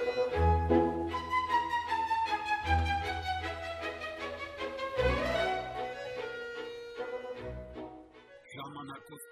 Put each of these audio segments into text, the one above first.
Ժամանակով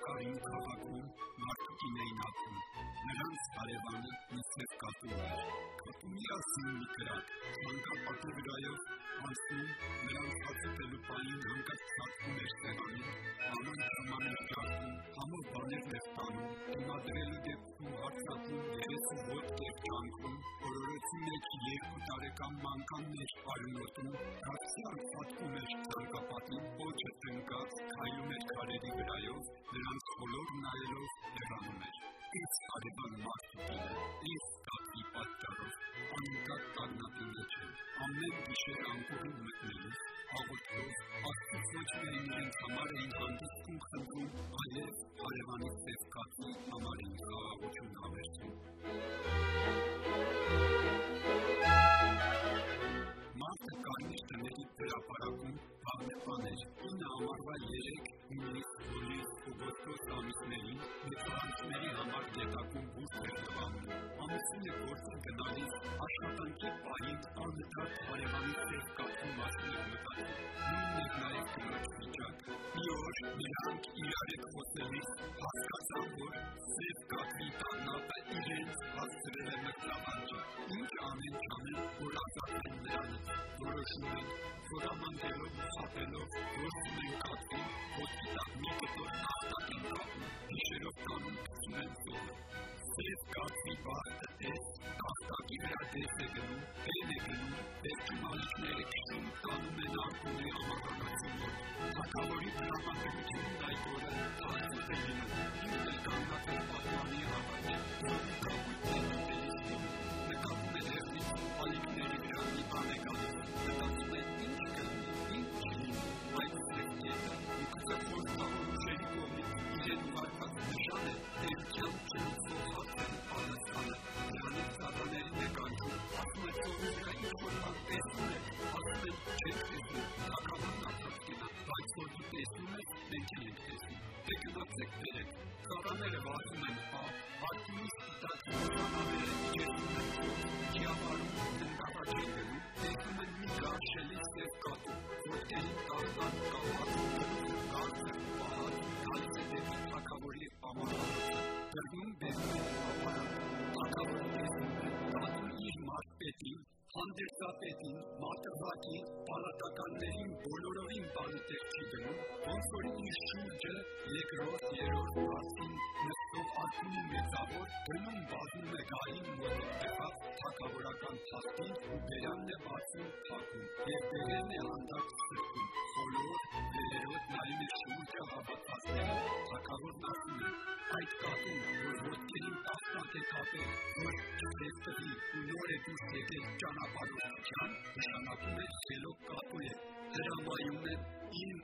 կար իմ քաղաքում մարդիկ էին ապրում: Նրանց հարևանը մի սև կատու ուներ: Կատուն միասին մի կրակ: Մանկապատի վրայով անցնում, նրան հաց ուտելու պահին հանկարծ ցատկում էր սեղանին, աման-թաման էր ջարդում, համով բաներն էր տանում, դիմադրելու դեպքում հարձակվում, երես ու ոտք էր ճանկում, օրորոցի մեջ երկու տարեկան մանկանն էր արյունոտում, դարձյալ փաթքում էր ցանկապատին, պոչը տնկած, քայլում էր քարերի վրայով, նրանց խոլոր նայելով հեռանում էր: Տես հարևան մարդու կինը, տես կատվի պատճառով: Անկապ տագնապի մեջ են: Ամեն գիշեր անկողին մտնելիս, աղոթքով, Աստծուց ոչ միայն իրենց համար էին հանգիստ ու խնդրում, այլև ոգտոս ամիսներին նեթորանցիների համար գետակում բուրդ էր լվանում: Ամուսինը գործին գնալիս, աշխատանքի պահին անընդհատ հարևանի սև կատվի մասին էր մտածում: Նույնն էր նաև կնոջ վիճակը: Մի օր նրանք իրար հետ խոսելիս հասկացան, որ սև կատվի տագնապը իրենց հասցրել է մկրտավանջի: Ինչ անեն-չանեն, որ ազատվեն նրանից: Որոշում են խորամանկելով ու խաբելով որսում են կատվին, ոտքի Սև կատվի բախտը տես, տախտակի վրա դես է գնում, բեն է գնում, վերջում ալիքներ է քշում, տանում են Արտուրի ամառանոցի մոտ: Թագավորի տրամադրությունն այդ օրը թանձր է լինում: Ինքն էլ կանգնած է պատուհանի հավանել, ծովի դու տեսնում ես, մենք էլ ենք տեսնում: Դե գնացեք բերեք: Սատաները վազում են ափ, Արտուրի սպիտակ մորթանաները իջեցնում են ու տնտաղաջ են գնում, տեսնում են մի գարշելի սև կատու, ոտքերին տախտակ կապած, գլուխը կարծր ու պահած, գալիս է դեպի թագավորի ամառանոցը: Բռնում-բերում են ապարատ: Թագավորը տեսնում է՝ կատուն իր մարզպետին, հանդերձապետին, մատղակին, պալատականներին տեղած թագավորական թախտին ու բերանն է բացում, փակում և բերերն է հանդարտ սրբում: Խոլոր, վերերով նայում է շուրջը հավաքվածներին: Թագավորն ասում է. «Այդ կատուն, որ ոտքերին տախտակ է կապել, որ չձեզ տվի ու նոր է դուրս եկել ճանապարհորդության, նշանակում է խելոք կատու է: Հրամայում եմ իմ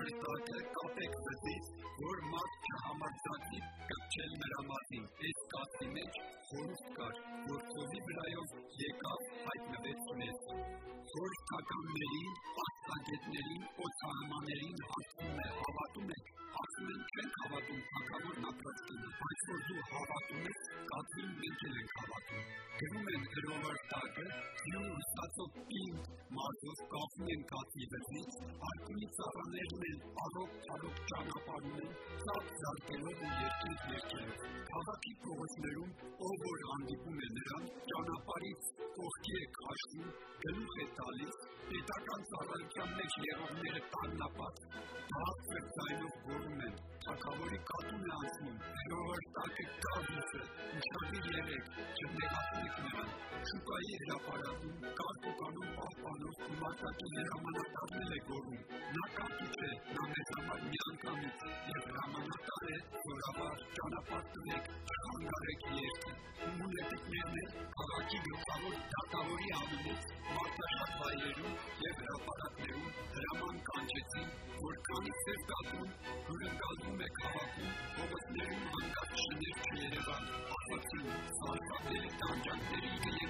հրովարտակը կապեք վզից, որ մարդ չհամարձակվի կպչել նրա մատին»: Էս կատվի մեջ խորհուրդ կար, որ ծովի վրայով եկավ հայտնվեց մեզ: Խորհրդականներին, փախստագետներին, օդահամաներին հարցնում է՝ հավատո՞ւմ եք: Ասում են՝ չենք հավատում, թագավորն ապրած կինը: Բայց որ դու հավատում ես կատվին, մենք ենք հավատում: Գրում են հրովարտակը, ձիու հյուսվածով պինդ մազով կապում են կատվի վզից, Արքունի ծառաներն էլ արոգ-թարոգ ճանապարհ ունեն, ծափ զարկելով ու երկինք երգելով: Քաղաքի փողոցներում, ով որ հանդիպում է նրան, ճանապարհից կողքի է քաշվում, գլուխ է տալիս, պետական ծառայության մեջ եղողները տագնապած, բարձր ձայնով գոռում են. «Թագավորի կատուն է անցնում, հրովարտակը կա դուրսը, ուշադիր եղեք, չնեղացնեք նրան»: Շուկայի հրապարակում, կարգուկանոն պահպանող գումարտակի հրամանատարն է գոռում. «Նա կատու չէ, նա մեզ համար միանգամից և հրամանատար է, զորավար, ճանապարհ տվեք, չխանգարեք երթը»: Հումունետիկներն էլ քաղաքի գլխավոր դատավորի անունից մարդաշատ վայրերում և հրապարակներում հրաման կանչեցին, որ քանի սև կատուն հյուրընկալվում է քաղաքում, փողոցներում հանկարծ շներ չերևան: Ասացին՝ Սարսափելի տանջանքների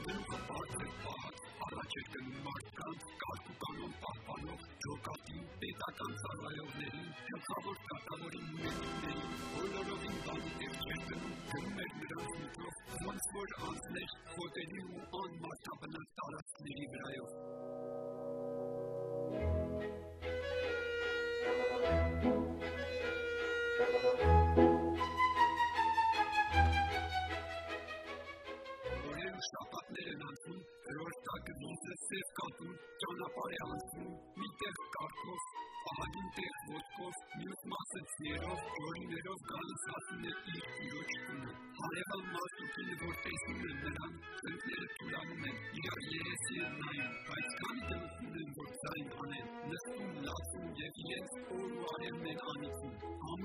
պետական ծառայողներին, գլխավոր կատավորի ունեցողներին, բոլորովին բանի տեղ չէր գնում, գնում էր նրանց միջով, ոնց որ անցներ խոտերի ու անմարդաբնակ հրորդակը վիզը սև կատուն ճանապարհ է անցնում, մի տեղ կարգով, ահագին տեղ ոտքով, մյուս մասը ձիերով, գորիներով գալիս հասնում է իր տիրոջ տունը։ Հարևան մարդուկինը, որ տեսնում են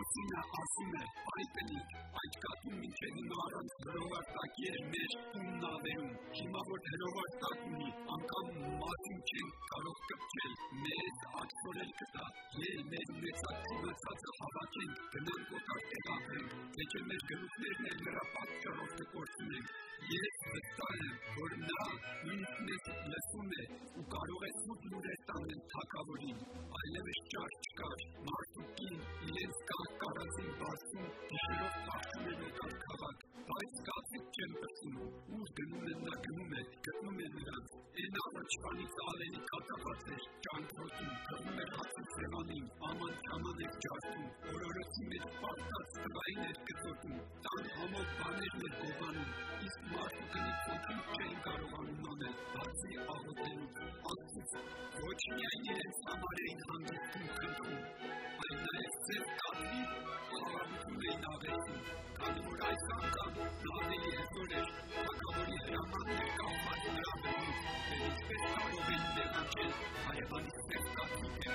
Ամուսինը ասում է. «Արի կնիկ, այդ կատուն մինչև հիմա առանց հրովարտակի էր մեր տունն ավերում, հիմա որ հրովարտակ ունի, անգամ մատին չենք կարող կպչել, մեզ աքսորել կտա, ել մեր ունեցած չունեցածը հավաքենք, գնանք օտար տեղ ապրենք, թե չէ մեր գլուխներն էլ նրա պատճառով կկորցնենք»։ Ես վստահ եմ, որ նա ինքն մեզ լսում է ու կարող է սուտ լուրեր տանել թագավորին։ Այլևս ճար չկար, մարդուկին իրենց կահ կարասին բացում, գիշերով փախչում են օտար քաղաք, բայց կաթիք չեն պրծնում, ուր գնում են նա գնում է, գտնում է նրանց, էն առաջվանից ավելի կատաղած էր, ճանքրոտում, թվում էր հացի սևանին, աման-չաման էր ջարդում, օրորոցի մեջ պարտած տվային էր կծոտում, տան համով բաներն էր գովանում, իսկ մարդուկնի ոչինչ չէին կարողանում անել, բացի աղոթելուց, Աստծուց, ոչ միայն իրենց համար էին հանդիպում խնդրում, այլ նաև ձեր կատվի խաղաղություն էին աղերսում, քանի որ այս անգամ նա ավելի հզոր էր, թագավորի հրամանն էր կախված նրա վրայից, և ինչպես կարող էին տեղաչել հարևանի սև կատվիկը։